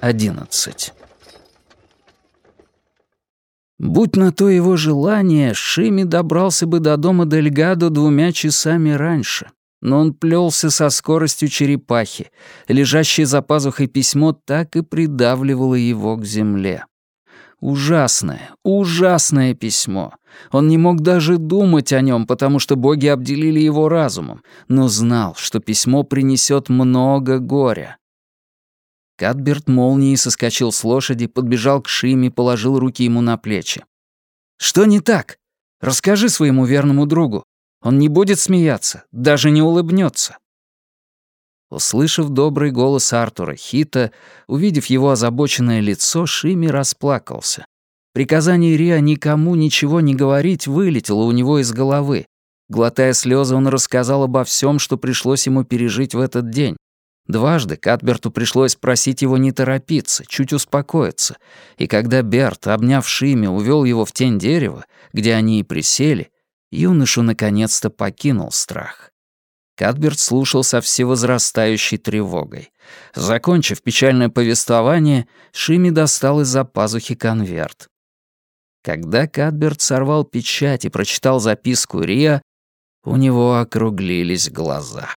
11. Будь на то его желание, Шими добрался бы до дома Дельгадо двумя часами раньше. Но он плелся со скоростью черепахи. Лежащее за пазухой письмо так и придавливало его к земле. Ужасное, ужасное письмо. Он не мог даже думать о нем, потому что боги обделили его разумом, но знал, что письмо принесет много горя. Катберт молнией соскочил с лошади, подбежал к Шиме, положил руки ему на плечи. «Что не так? Расскажи своему верному другу. Он не будет смеяться, даже не улыбнется. Услышав добрый голос Артура Хита, увидев его озабоченное лицо, Шими расплакался. Приказание Риа никому ничего не говорить вылетело у него из головы. Глотая слезы, он рассказал обо всем, что пришлось ему пережить в этот день. Дважды Катберту пришлось просить его не торопиться, чуть успокоиться, и когда Берт, обняв Шими, увел его в тень дерева, где они и присели, юношу наконец-то покинул страх. Катберт слушал со всевозрастающей тревогой. Закончив печальное повествование, Шими достал из-за пазухи конверт. Когда Катберт сорвал печать и прочитал записку Риа, у него округлились глаза.